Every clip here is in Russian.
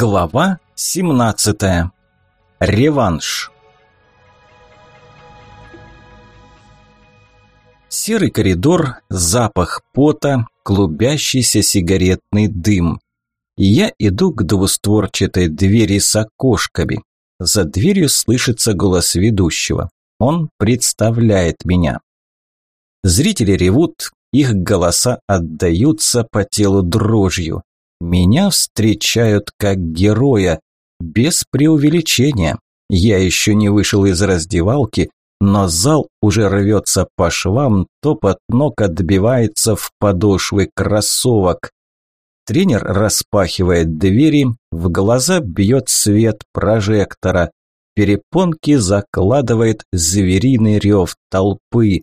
Глава 17. Реванш. Серый коридор, запах пота, клубящийся сигаретный дым. Я иду к двустворчатой двери с окошками. За дверью слышится голос ведущего. Он представляет меня. Зрители ревут, их голоса отдаются по телу дрожью. Меня встречают как героя, без преувеличения. Я еще не вышел из раздевалки, но зал уже рвется по швам, топот ног отбивается в подошвы кроссовок. Тренер распахивает двери, в глаза бьет свет прожектора. Перепонки закладывает звериный рев толпы.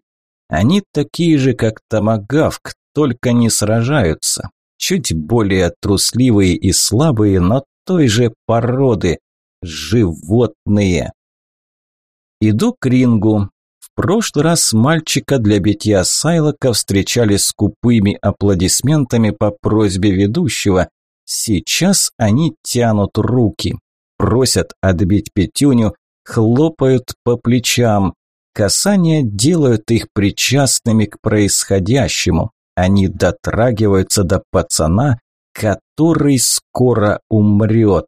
Они такие же, как томагавк, только не сражаются. Чуть более трусливые и слабые, но той же породы. Животные. Иду к рингу. В прошлый раз мальчика для битья Сайлока встречали с купыми аплодисментами по просьбе ведущего. Сейчас они тянут руки, просят отбить пятюню, хлопают по плечам. Касания делают их причастными к происходящему. Они дотрагиваются до пацана, который скоро умрет.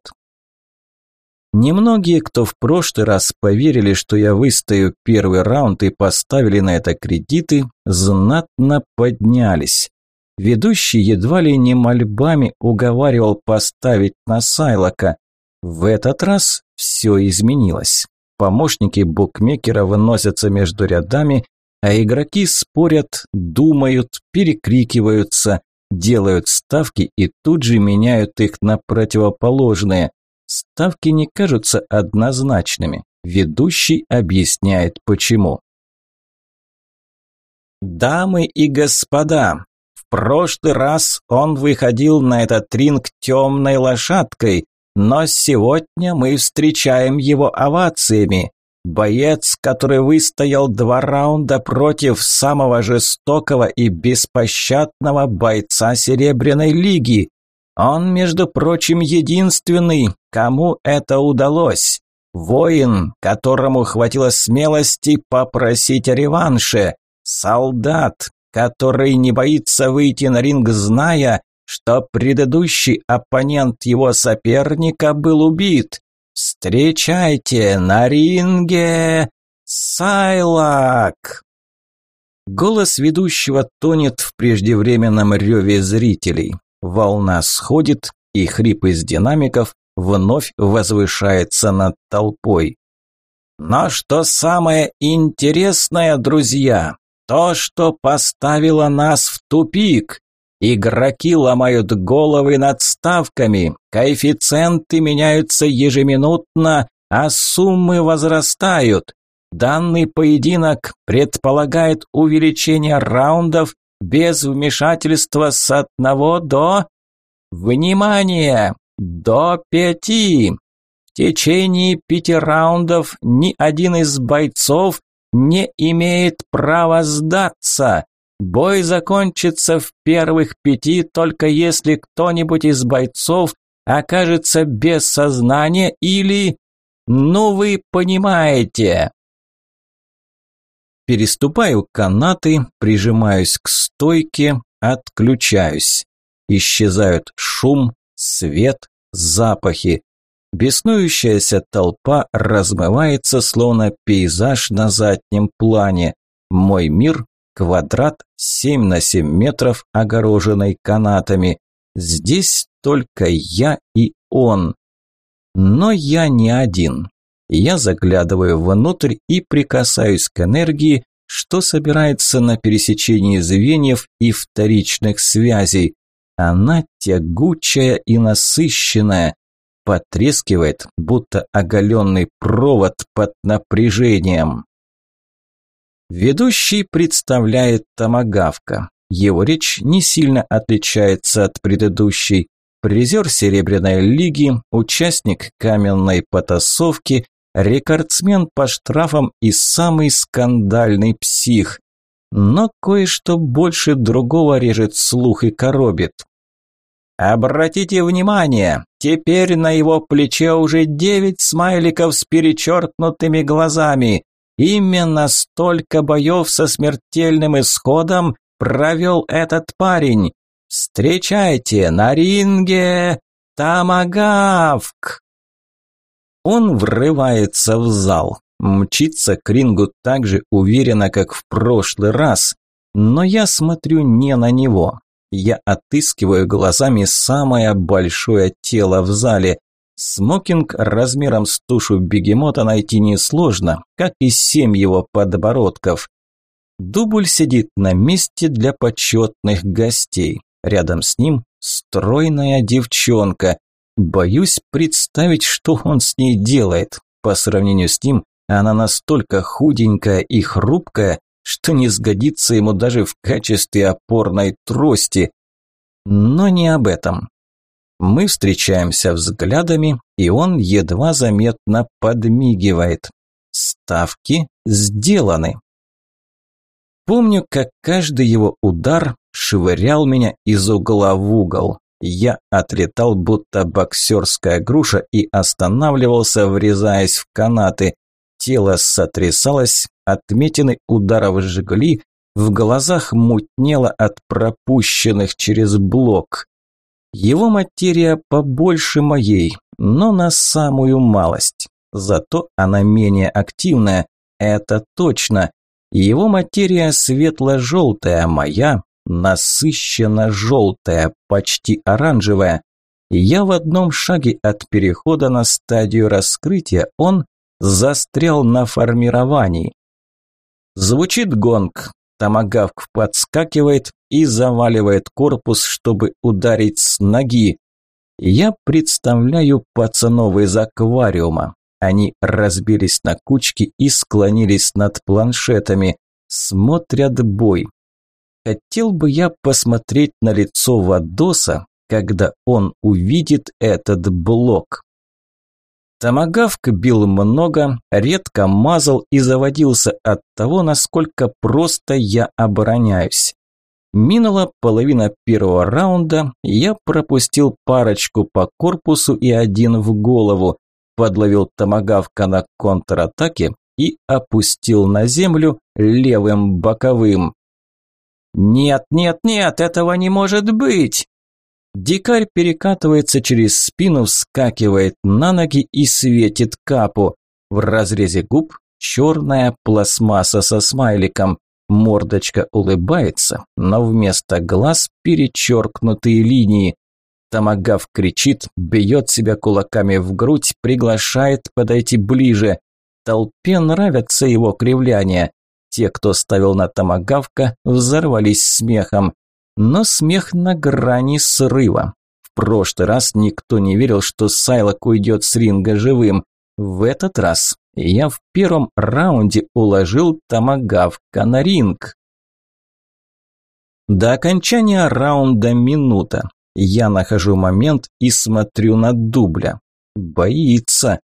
Немногие, кто в прошлый раз поверили, что я выстою первый раунд и поставили на это кредиты, знатно поднялись. Ведущий едва ли не мольбами уговаривал поставить на Сайлока. В этот раз все изменилось. Помощники букмекера выносятся между рядами, а игроки спорят, думают, перекрикиваются, делают ставки и тут же меняют их на противоположные. Ставки не кажутся однозначными. Ведущий объясняет почему. Дамы и господа, в прошлый раз он выходил на этот ринг темной лошадкой, но сегодня мы встречаем его овациями. Боец, который выстоял два раунда против самого жестокого и беспощадного бойца Серебряной Лиги. Он, между прочим, единственный, кому это удалось. Воин, которому хватило смелости попросить о реванше. Солдат, который не боится выйти на ринг, зная, что предыдущий оппонент его соперника был убит. Встречайте на ринге Сайлак! Голос ведущего тонет в преждевременном реве зрителей. Волна сходит, и хрип из динамиков вновь возвышается над толпой. Но что самое интересное, друзья, то, что поставило нас в тупик. Игроки ломают головы над ставками, коэффициенты меняются ежеминутно, а суммы возрастают. Данный поединок предполагает увеличение раундов без вмешательства с одного до... Внимание! До пяти! В течение пяти раундов ни один из бойцов не имеет права сдаться. Бой закончится в первых пяти, только если кто-нибудь из бойцов окажется без сознания или... Ну вы понимаете. Переступаю канаты, прижимаюсь к стойке, отключаюсь. Исчезают шум, свет, запахи. Беснующаяся толпа размывается, словно пейзаж на заднем плане. Мой мир – квадрат 7 на 7 метров, огороженный канатами. Здесь только я и он. Но я не один. Я заглядываю внутрь и прикасаюсь к энергии, что собирается на пересечении звеньев и вторичных связей. Она тягучая и насыщенная, потрескивает, будто оголенный провод под напряжением. Ведущий представляет Томагавка. Его речь не сильно отличается от предыдущей. Призер Серебряной лиги, участник каменной потасовки, рекордсмен по штрафам и самый скандальный псих. Но кое-что больше другого режет слух и коробит. Обратите внимание, теперь на его плече уже девять смайликов с перечеркнутыми глазами. Именно столько боев со смертельным исходом провел этот парень. Встречайте на ринге Тамагавк! Он врывается в зал, мчится к рингу так же уверенно, как в прошлый раз. Но я смотрю не на него. Я отыскиваю глазами самое большое тело в зале. Смокинг размером с тушу бегемота найти несложно, как и семь его подбородков. Дубль сидит на месте для почетных гостей. Рядом с ним стройная девчонка. Боюсь представить, что он с ней делает. По сравнению с ним, она настолько худенькая и хрупкая, что не сгодится ему даже в качестве опорной трости. Но не об этом. Мы встречаемся взглядами, и он едва заметно подмигивает. Ставки сделаны. Помню, как каждый его удар швырял меня из угла в угол. Я отлетал, будто боксерская груша, и останавливался, врезаясь в канаты. Тело сотрясалось, отметины ударов жгли, в глазах мутнело от пропущенных через блок. Его материя побольше моей, но на самую малость. Зато она менее активная, это точно. Его материя светло-желтая, моя насыщенно-желтая, почти оранжевая. Я в одном шаге от перехода на стадию раскрытия, он застрял на формировании. Звучит гонг, томагавк подскакивает и заваливает корпус, чтобы ударить с ноги. Я представляю пацанов из аквариума. Они разбились на кучки и склонились над планшетами. Смотрят бой. Хотел бы я посмотреть на лицо Вадоса, когда он увидит этот блок. Томагавк бил много, редко мазал и заводился от того, насколько просто я обороняюсь. Минула половина первого раунда, я пропустил парочку по корпусу и один в голову подловил томагавка на контратаке и опустил на землю левым боковым. «Нет, нет, нет, этого не может быть!» Дикарь перекатывается через спину, вскакивает на ноги и светит капу. В разрезе губ черная пластмасса со смайликом. Мордочка улыбается, но вместо глаз перечеркнутые линии. Томагав кричит, бьет себя кулаками в грудь, приглашает подойти ближе. Толпе нравятся его кривляния. Те, кто ставил на Томагавка, взорвались смехом. Но смех на грани срыва. В прошлый раз никто не верил, что Сайлок уйдет с ринга живым. В этот раз я в первом раунде уложил Томагавка на ринг. До окончания раунда минута. Я нахожу момент и смотрю на дубля. Боится.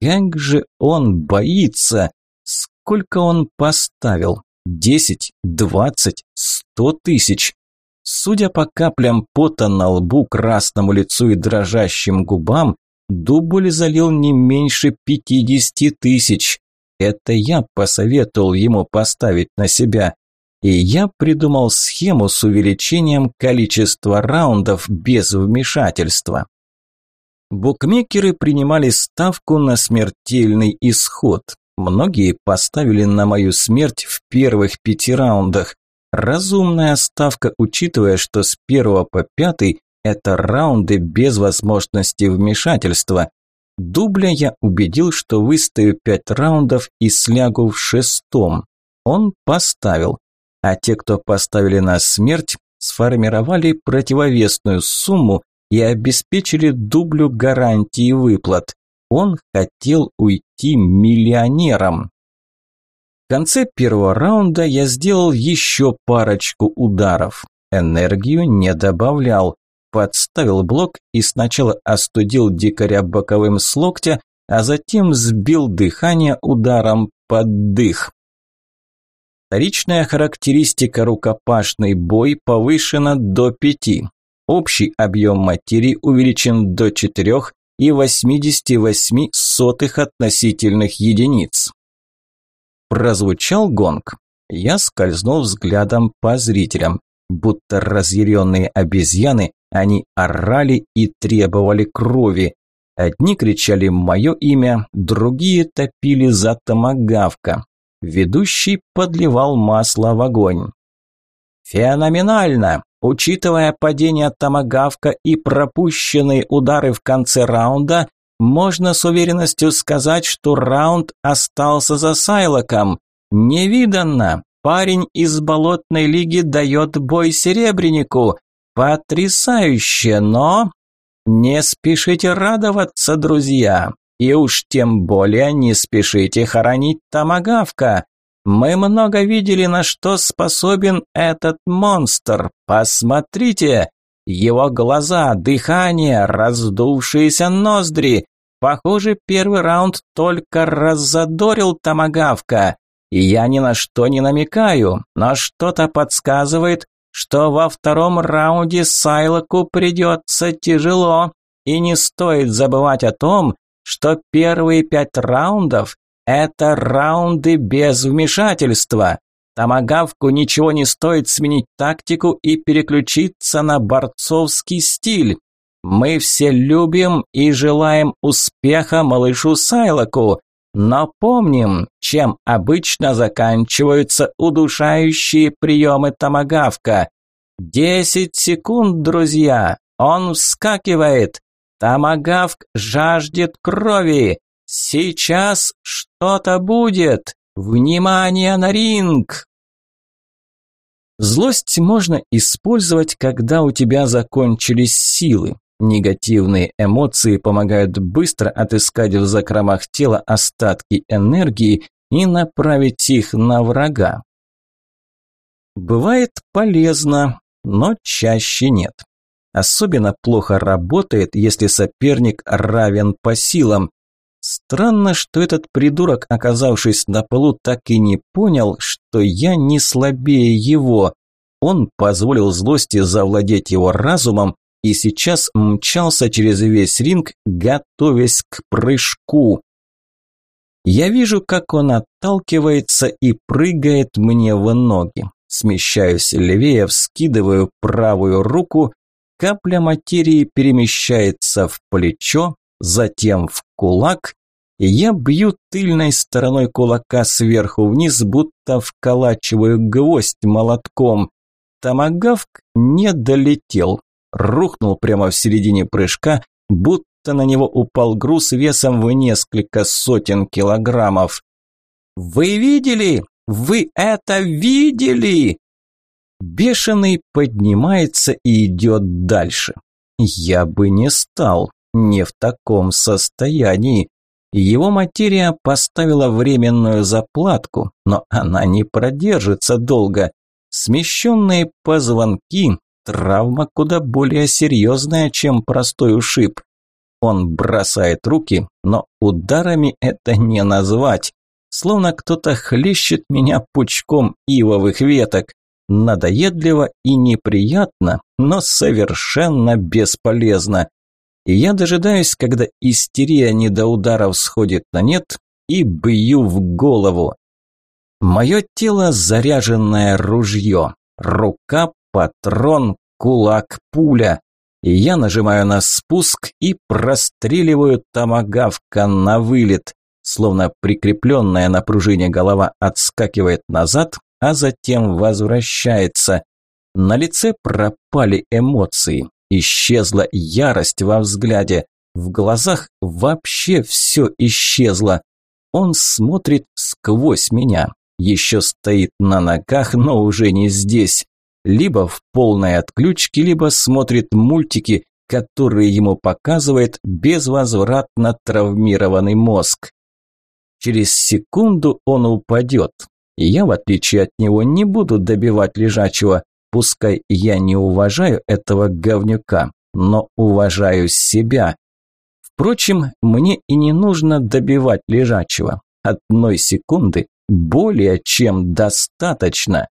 Как же он боится? Сколько он поставил? Десять, двадцать, сто тысяч. Судя по каплям пота на лбу, красному лицу и дрожащим губам, дубль залил не меньше пятидесяти тысяч. Это я посоветовал ему поставить на себя. И я придумал схему с увеличением количества раундов без вмешательства. Букмекеры принимали ставку на смертельный исход. Многие поставили на мою смерть в первых пяти раундах. Разумная ставка, учитывая, что с первого по пятый это раунды без возможности вмешательства. Дубля я убедил, что выстою пять раундов и слягу в шестом. Он поставил а те, кто поставили на смерть, сформировали противовесную сумму и обеспечили дублю гарантии выплат. Он хотел уйти миллионером. В конце первого раунда я сделал еще парочку ударов. Энергию не добавлял. Подставил блок и сначала остудил дикаря боковым с локтя, а затем сбил дыхание ударом под дых. Вторичная характеристика рукопашный бой повышена до 5. Общий объем материи увеличен до 4,88 относительных единиц. Прозвучал гонг. Я скользнул взглядом по зрителям. Будто разъяренные обезьяны, они орали и требовали крови. Одни кричали мое имя, другие топили за томагавка. Ведущий подливал масло в огонь. «Феноменально! Учитывая падение томагавка и пропущенные удары в конце раунда, можно с уверенностью сказать, что раунд остался за Сайлоком. Невиданно! Парень из болотной лиги дает бой серебрянику. Потрясающе, но... Не спешите радоваться, друзья. И уж тем более не спешите хоронить Томагавка. Мы много видели, на что способен этот монстр. Посмотрите, его глаза, дыхание, раздувшиеся ноздри. Похоже, первый раунд только раззадорил Томагавка. И я ни на что не намекаю, но что-то подсказывает, что во втором раунде Сайлоку придется тяжело. И не стоит забывать о том, что первые пять раундов – это раунды без вмешательства. Томагавку ничего не стоит сменить тактику и переключиться на борцовский стиль. Мы все любим и желаем успеха малышу Сайлоку, но помним, чем обычно заканчиваются удушающие приемы томагавка. Десять секунд, друзья, он вскакивает. Томагавк жаждет крови. Сейчас что-то будет. Внимание на ринг! Злость можно использовать, когда у тебя закончились силы. Негативные эмоции помогают быстро отыскать в закромах тела остатки энергии и направить их на врага. Бывает полезно, но чаще нет. Особенно плохо работает, если соперник равен по силам. Странно, что этот придурок, оказавшись на полу, так и не понял, что я не слабее его. Он позволил злости завладеть его разумом и сейчас мчался через весь ринг, готовясь к прыжку. Я вижу, как он отталкивается и прыгает мне в ноги. Смещаюсь левее, вскидываю правую руку, капля материи перемещается в плечо, затем в кулак, и я бью тыльной стороной кулака сверху вниз, будто вколачиваю гвоздь молотком. Томагавк не долетел, рухнул прямо в середине прыжка, будто на него упал груз весом в несколько сотен килограммов. «Вы видели? Вы это видели?» Бешеный поднимается и идет дальше. Я бы не стал, не в таком состоянии. Его материя поставила временную заплатку, но она не продержится долго. Смещенные позвонки, Травма куда более серьезная, чем простой ушиб. Он бросает руки, но ударами это не назвать. Словно кто-то хлещет меня пучком ивовых веток. Надоедливо и неприятно, но совершенно бесполезно. И я дожидаюсь, когда истерия не до ударов сходит на нет, и бью в голову. Мое тело заряженное ружье, рука патрон, кулак, пуля. Я нажимаю на спуск и простреливаю томагавка на вылет. Словно прикрепленная на пружине голова отскакивает назад, а затем возвращается. На лице пропали эмоции. Исчезла ярость во взгляде. В глазах вообще все исчезло. Он смотрит сквозь меня. Еще стоит на ногах, но уже не здесь либо в полной отключке, либо смотрит мультики, которые ему показывает безвозвратно травмированный мозг. Через секунду он упадет. И я, в отличие от него, не буду добивать лежачего. Пускай я не уважаю этого говнюка, но уважаю себя. Впрочем, мне и не нужно добивать лежачего. Одной секунды более чем достаточно.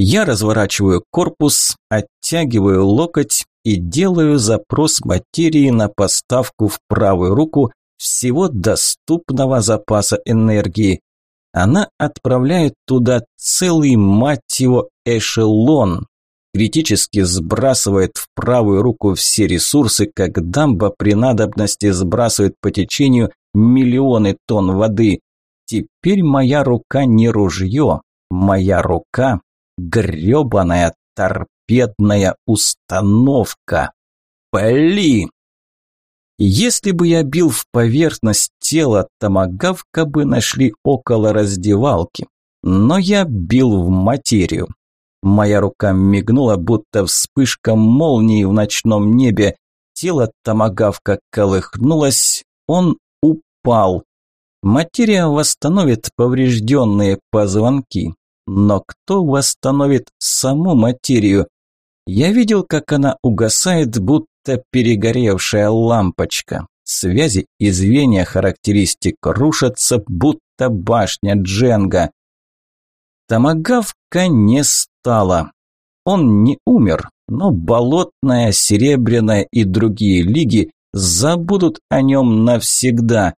Я разворачиваю корпус, оттягиваю локоть и делаю запрос материи на поставку в правую руку всего доступного запаса энергии. Она отправляет туда целый, мать его, эшелон. Критически сбрасывает в правую руку все ресурсы, как дамба при надобности сбрасывает по течению миллионы тонн воды. Теперь моя рука не ружье, моя рука – гребаная торпедная установка. Пали! Если бы я бил в поверхность тела, томагавка бы нашли около раздевалки. Но я бил в материю. Моя рука мигнула, будто вспышка молнии в ночном небе. Тело томагавка колыхнулось, он упал. Материя восстановит поврежденные позвонки. Но кто восстановит саму материю? Я видел, как она угасает, будто перегоревшая лампочка. Связи и звенья характеристик рушатся, будто башня Дженга. Томагавка не стало. Он не умер, но болотная, серебряная и другие лиги забудут о нем навсегда.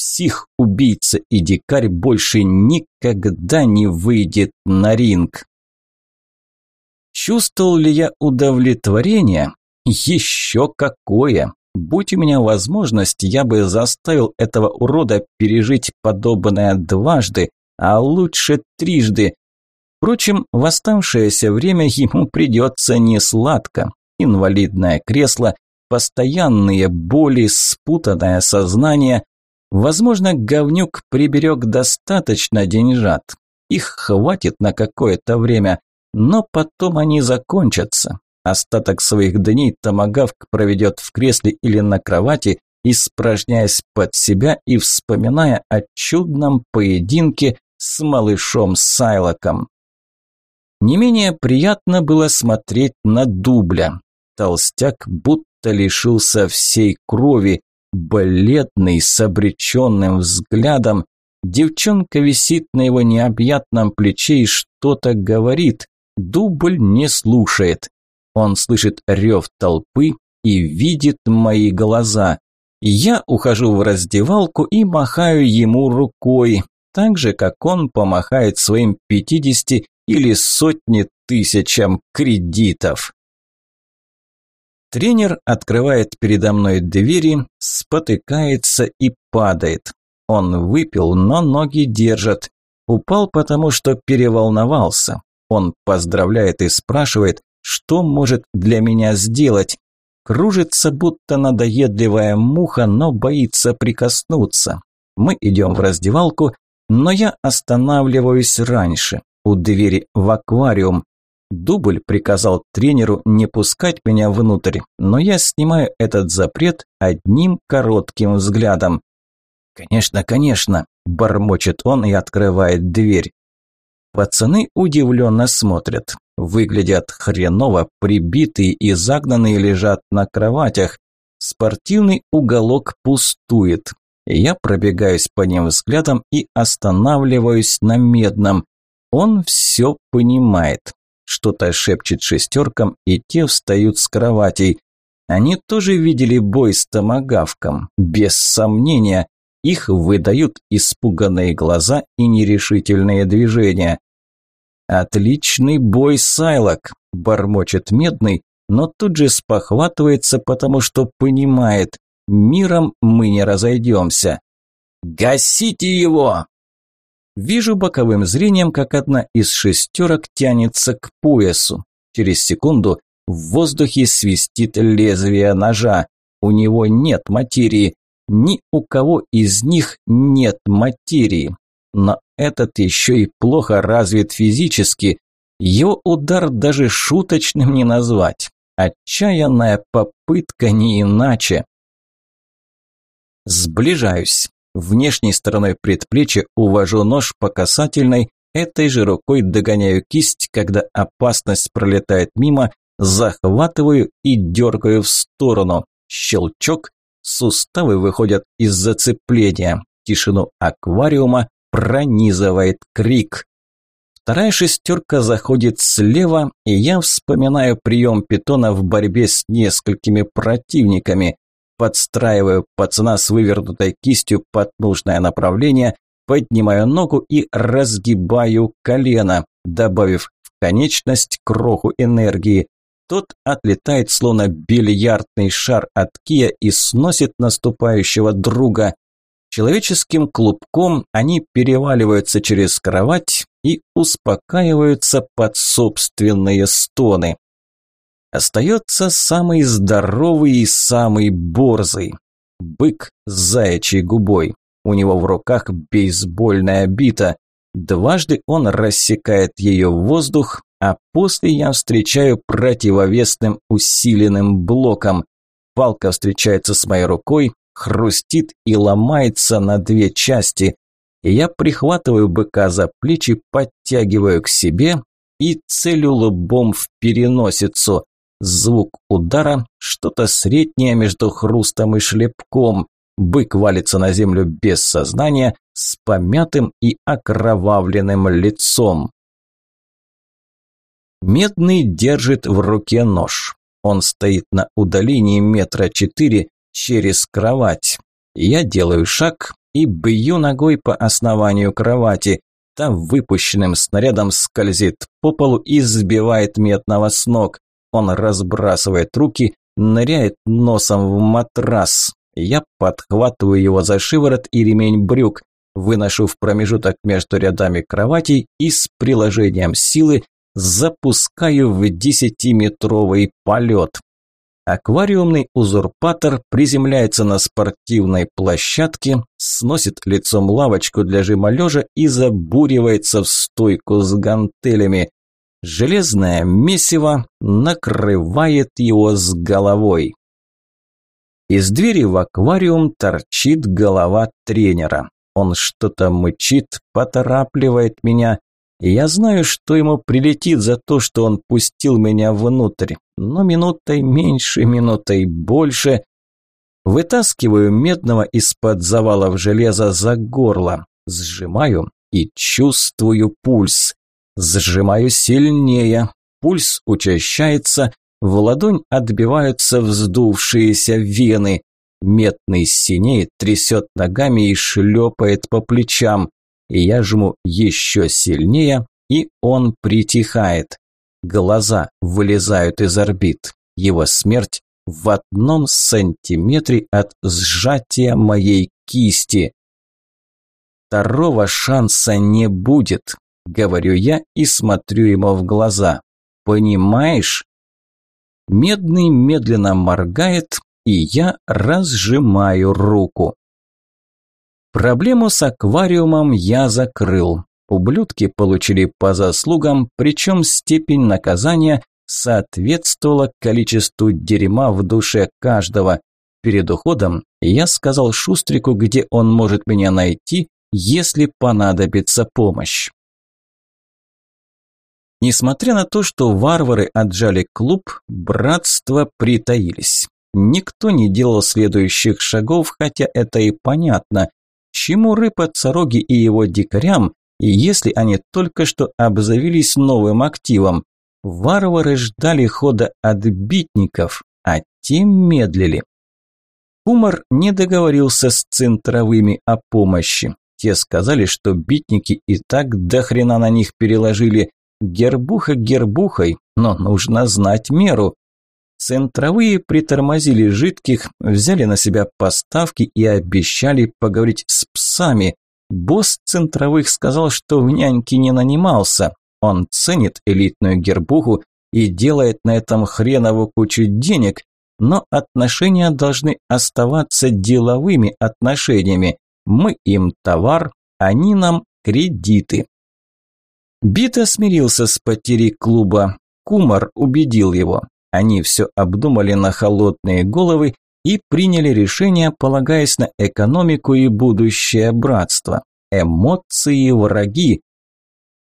Псих, убийца и дикарь больше никогда не выйдет на ринг. Чувствовал ли я удовлетворение? Еще какое! Будь у меня возможность, я бы заставил этого урода пережить подобное дважды, а лучше трижды. Впрочем, в оставшееся время ему придется не сладко. Инвалидное кресло, постоянные боли, спутанное сознание. Возможно, говнюк приберег достаточно деньжат. Их хватит на какое-то время, но потом они закончатся. Остаток своих дней Томагавк проведет в кресле или на кровати, испражняясь под себя и вспоминая о чудном поединке с малышом Сайлоком. Не менее приятно было смотреть на дубля. Толстяк будто лишился всей крови, бледный, с обреченным взглядом. Девчонка висит на его необъятном плече и что-то говорит. Дубль не слушает. Он слышит рев толпы и видит мои глаза. Я ухожу в раздевалку и махаю ему рукой, так же, как он помахает своим пятидесяти или сотни тысячам кредитов. Тренер открывает передо мной двери, спотыкается и падает. Он выпил, но ноги держат. Упал потому, что переволновался. Он поздравляет и спрашивает, что может для меня сделать? Кружится, будто надоедливая муха, но боится прикоснуться. Мы идем в раздевалку, но я останавливаюсь раньше, у двери в аквариум. Дубль приказал тренеру не пускать меня внутрь, но я снимаю этот запрет одним коротким взглядом. «Конечно, конечно», – бормочет он и открывает дверь. Пацаны удивленно смотрят. Выглядят хреново, прибитые и загнанные лежат на кроватях. Спортивный уголок пустует. Я пробегаюсь по ним взглядом и останавливаюсь на медном. Он все понимает. Что-то шепчет шестеркам, и те встают с кроватей. Они тоже видели бой с томагавком, без сомнения. Их выдают испуганные глаза и нерешительные движения. «Отличный бой, Сайлок!» – бормочет Медный, но тут же спохватывается, потому что понимает – миром мы не разойдемся. «Гасите его!» Вижу боковым зрением, как одна из шестерок тянется к поясу. Через секунду в воздухе свистит лезвие ножа. У него нет материи. Ни у кого из них нет материи. Но этот еще и плохо развит физически. Его удар даже шуточным не назвать. Отчаянная попытка не иначе. Сближаюсь. Внешней стороной предплечья увожу нож по касательной, этой же рукой догоняю кисть, когда опасность пролетает мимо, захватываю и дергаю в сторону. Щелчок, суставы выходят из зацепления. Тишину аквариума пронизывает крик. Вторая шестерка заходит слева, и я вспоминаю прием питона в борьбе с несколькими противниками. Подстраиваю пацана с вывернутой кистью под нужное направление, поднимаю ногу и разгибаю колено, добавив в конечность кроху энергии. Тот отлетает словно бильярдный шар от кия и сносит наступающего друга. Человеческим клубком они переваливаются через кровать и успокаиваются под собственные стоны. Остается самый здоровый и самый борзый. Бык с заячьей губой. У него в руках бейсбольная бита. Дважды он рассекает ее в воздух, а после я встречаю противовесным усиленным блоком. Палка встречается с моей рукой, хрустит и ломается на две части. Я прихватываю быка за плечи, подтягиваю к себе и целю лбом в переносицу. Звук удара – что-то среднее между хрустом и шлепком. Бык валится на землю без сознания, с помятым и окровавленным лицом. Медный держит в руке нож. Он стоит на удалении метра четыре, через кровать. Я делаю шаг и бью ногой по основанию кровати. Там выпущенным снарядом скользит по полу и сбивает медного с ног. Он разбрасывает руки, ныряет носом в матрас. Я подхватываю его за шиворот и ремень брюк, выношу в промежуток между рядами кроватей и с приложением силы запускаю в десятиметровый полет. Аквариумный узурпатор приземляется на спортивной площадке, сносит лицом лавочку для жима лежа и забуривается в стойку с гантелями. Железное месиво накрывает его с головой. Из двери в аквариум торчит голова тренера. Он что-то мычит, поторапливает меня, я знаю, что ему прилетит за то, что он пустил меня внутрь, но минутой меньше, минутой больше. Вытаскиваю медного из-под завалов железа за горло, сжимаю и чувствую пульс. Сжимаю сильнее, пульс учащается, в ладонь отбиваются вздувшиеся вены. Медный синеет, трясет ногами и шлепает по плечам я жму еще сильнее, и он притихает. Глаза вылезают из орбит. Его смерть в одном сантиметре от сжатия моей кисти. Второго шанса не будет, говорю я и смотрю ему в глаза. Понимаешь? Медный медленно моргает, и я разжимаю руку. Проблему с аквариумом я закрыл. Ублюдки получили по заслугам, причем степень наказания соответствовала количеству дерьма в душе каждого. Перед уходом я сказал Шустрику, где он может меня найти, если понадобится помощь. Несмотря на то, что варвары отжали клуб, братство притаились. Никто не делал следующих шагов, хотя это и понятно. Чему рыпаться роги и его дикарям, если они только что обзавелись новым активом? Варвары ждали хода отбитников, а те медлили. Кумар не договорился с центровыми о помощи. Те сказали, что битники и так до хрена на них переложили. Гербуха гербухой, но нужно знать меру. Центровые притормозили жидких, взяли на себя поставки и обещали поговорить с псами. Босс центровых сказал, что в няньки не нанимался. Он ценит элитную гербуху и делает на этом хренову кучу денег, но отношения должны оставаться деловыми отношениями. Мы им товар, они нам кредиты. Бита смирился с потерей клуба. Кумар убедил его. Они все обдумали на холодные головы и приняли решение, полагаясь на экономику и будущее братства. Эмоции враги.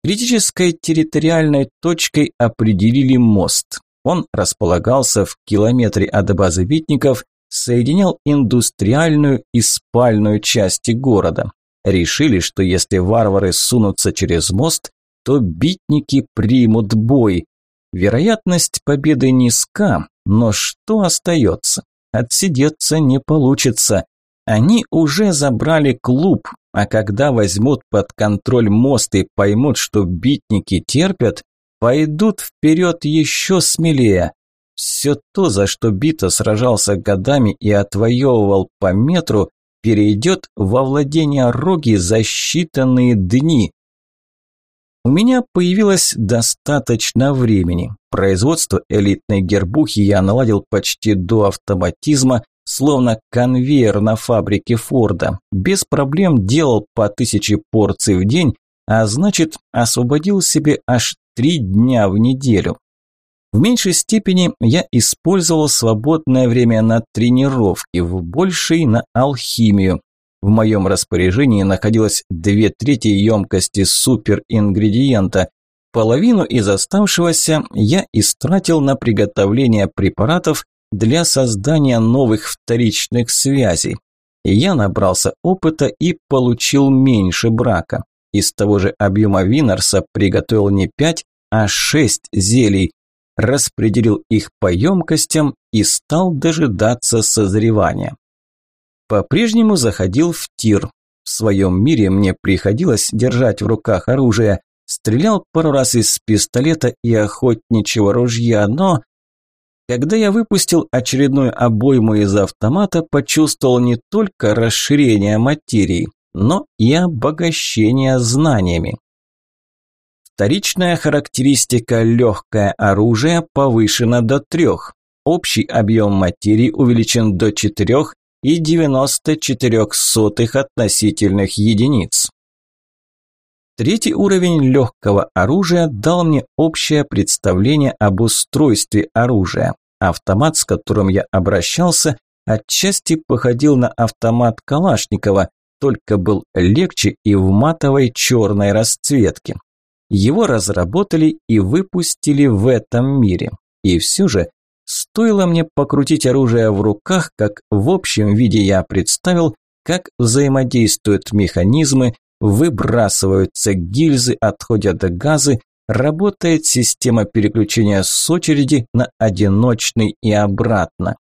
Критической территориальной точкой определили мост. Он располагался в километре от базы Витников, соединял индустриальную и спальную части города. Решили, что если варвары сунутся через мост, что битники примут бой. Вероятность победы низка, но что остается? Отсидеться не получится. Они уже забрали клуб, а когда возьмут под контроль мост и поймут, что битники терпят, пойдут вперед еще смелее. Все то, за что Бита сражался годами и отвоевывал по метру, перейдет во владение Роги за считанные дни. У меня появилось достаточно времени. Производство элитной гербухи я наладил почти до автоматизма, словно конвейер на фабрике Форда. Без проблем делал по тысяче порций в день, а значит освободил себе аж три дня в неделю. В меньшей степени я использовал свободное время на тренировки, в большей – на алхимию. В моем распоряжении находилось две трети емкости суперингредиента. Половину из оставшегося я истратил на приготовление препаратов для создания новых вторичных связей. Я набрался опыта и получил меньше брака. Из того же объема Винарса приготовил не пять, а шесть зелий, распределил их по емкостям и стал дожидаться созревания. По-прежнему заходил в тир. В своем мире мне приходилось держать в руках оружие. Стрелял пару раз из пистолета и охотничьего ружья, но... Когда я выпустил очередную обойму из автомата, почувствовал не только расширение материи, но и обогащение знаниями. Вторичная характеристика легкое оружие повышена до 3. Общий объем материи увеличен до 4,94 относительных единиц. Третий уровень легкого оружия дал мне общее представление об устройстве оружия. Автомат, с которым я обращался, отчасти походил на автомат Калашникова, только был легче и в матовой черной расцветке. Его разработали и выпустили в этом мире. И все же, стоило мне покрутить оружие в руках, как в общем виде я представил, как взаимодействуют механизмы, выбрасываются гильзы, отходят газы, работает система переключения с очереди на одиночный и обратно.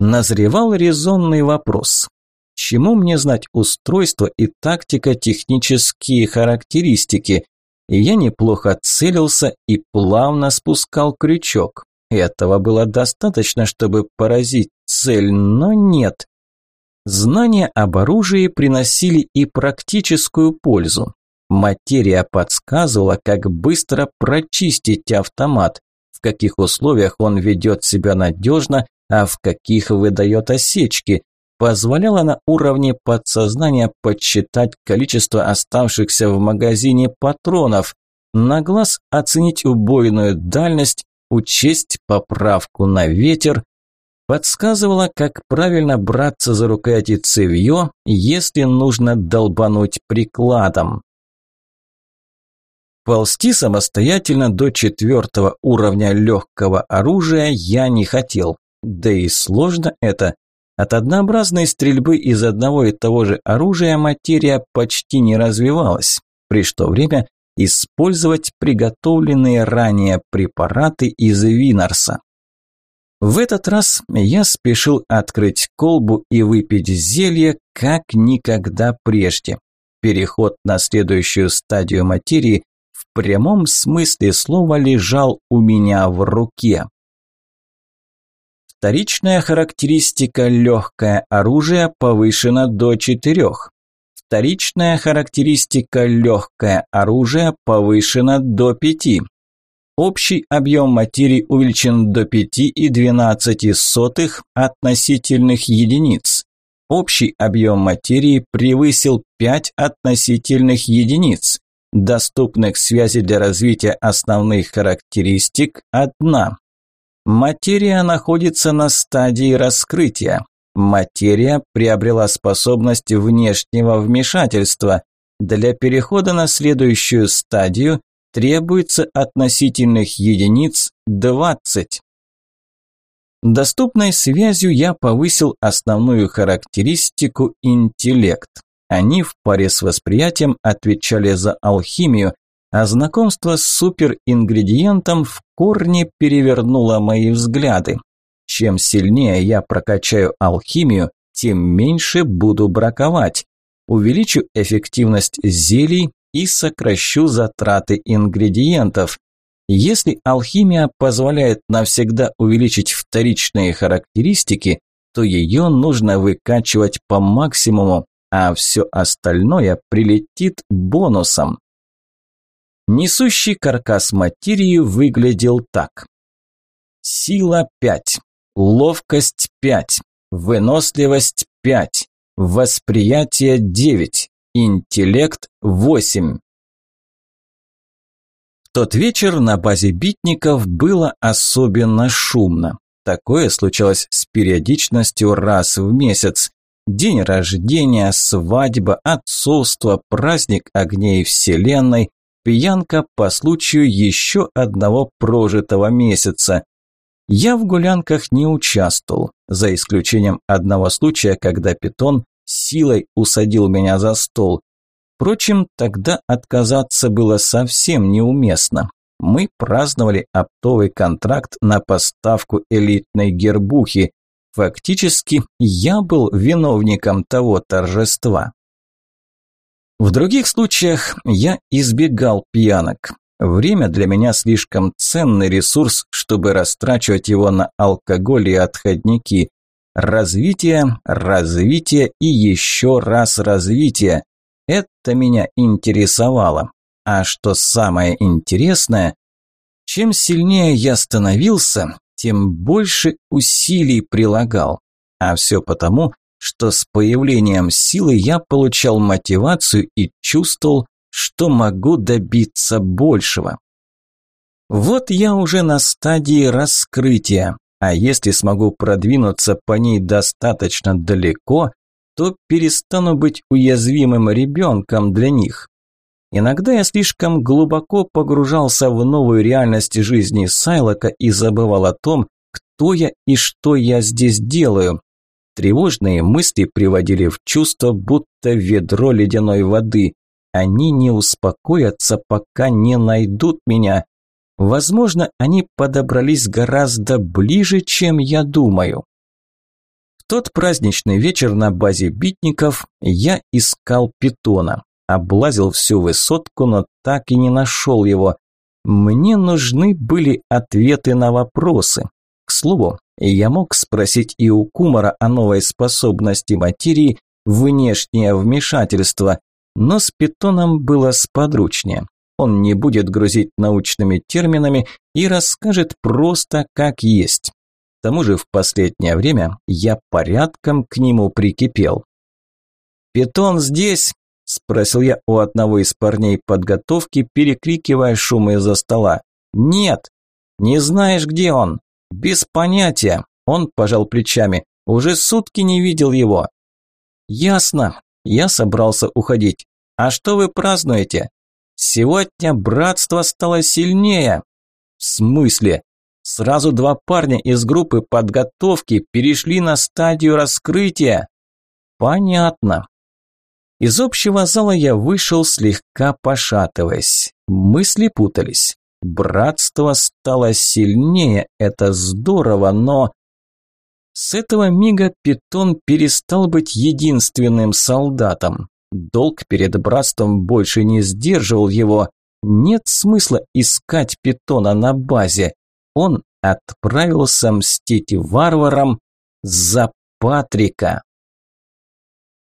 Назревал резонный вопрос. Чему мне знать устройство и тактико-технические характеристики? я неплохо целился и плавно спускал крючок. Этого было достаточно, чтобы поразить цель, но нет. Знания об оружии приносили и практическую пользу. Материя подсказывала, как быстро прочистить автомат, в каких условиях он ведет себя надежно, а в каких выдает осечки, позволяла на уровне подсознания подсчитать количество оставшихся в магазине патронов, на глаз оценить убойную дальность, учесть поправку на ветер, подсказывала, как правильно браться за рукояти цевьё, если нужно долбануть прикладом. Ползти самостоятельно до четвертого уровня легкого оружия я не хотел, да и сложно это. От однообразной стрельбы из одного и того же оружия материя почти не развивалась. Пришло время использовать приготовленные ранее препараты из Винарса. В этот раз я спешил открыть колбу и выпить зелье как никогда прежде. Переход на следующую стадию материи в прямом смысле слова лежал у меня в руке. Вторичная характеристика легкое оружие повышена до 4. Вторичная характеристика легкое оружие повышена до 5. Общий объем материи увеличен до 5,12 относительных единиц. Общий объем материи превысил 5 относительных единиц. Доступных связей для развития основных характеристик – 1. Материя находится на стадии раскрытия. Материя приобрела способность внешнего вмешательства. Для перехода на следующую стадию требуется относительных единиц 20. Доступной связью я повысил основную характеристику интеллект. Они в паре с восприятием отвечали за алхимию, а знакомство с суперингредиентом в корне перевернуло мои взгляды. Чем сильнее я прокачаю алхимию, тем меньше буду браковать. Увеличу эффективность зелий и сокращу затраты ингредиентов. Если алхимия позволяет навсегда увеличить вторичные характеристики, то ее нужно выкачивать по максимуму, а все остальное прилетит бонусом. Несущий каркас материи выглядел так. Сила 5, ловкость 5, выносливость 5, восприятие 9, интеллект 8. В тот вечер на базе битников было особенно шумно. Такое случалось с периодичностью раз в месяц. День рождения, свадьба, отцовство, праздник огней вселенной, пьянка по случаю еще одного прожитого месяца. Я в гулянках не участвовал, за исключением одного случая, когда питон силой усадил меня за стол. Впрочем, тогда отказаться было совсем неуместно. Мы праздновали оптовый контракт на поставку элитной гербухи. Фактически, я был виновником того торжества. В других случаях я избегал пьянок. Время для меня слишком ценный ресурс, чтобы растрачивать его на алкоголь и отходники. Развитие, развитие и еще раз развитие. Это меня интересовало. А что самое интересное, чем сильнее я становился, тем больше усилий прилагал. А все потому, что с появлением силы я получал мотивацию и чувствовал, что могу добиться большего. Вот я уже на стадии раскрытия, а если смогу продвинуться по ней достаточно далеко, то перестану быть уязвимым ребенком для них. Иногда я слишком глубоко погружался в новую реальность жизни Сайлока и забывал о том, кто я и что я здесь делаю, Тревожные мысли приводили в чувство, будто ведро ледяной воды. Они не успокоятся, пока не найдут меня. Возможно, они подобрались гораздо ближе, чем я думаю. В тот праздничный вечер на базе битников я искал питона. Облазил всю высотку, но так и не нашел его. Мне нужны были ответы на вопросы. К слову, я мог спросить и у Кумара о новой способности материи внешнее вмешательство, но с питоном было сподручнее. Он не будет грузить научными терминами и расскажет просто как есть. К тому же в последнее время я порядком к нему прикипел. «Питон здесь?» – спросил я у одного из парней подготовки, перекрикивая шумы из-за стола. «Нет!» «Не знаешь, где он?» «Без понятия», – он пожал плечами. «Уже сутки не видел его». «Ясно». Я собрался уходить. «А что вы празднуете?» «Сегодня братство стало сильнее». «В смысле?» Сразу два парня из группы подготовки перешли на стадию раскрытия. Понятно. Из общего зала я вышел, слегка пошатываясь. Мысли путались. Братство стало сильнее, это здорово, но... С этого мига Питон перестал быть единственным солдатом. Долг перед братством больше не сдерживал его. Нет смысла искать Питона на базе. Он отправился мстить варварам за Патрика.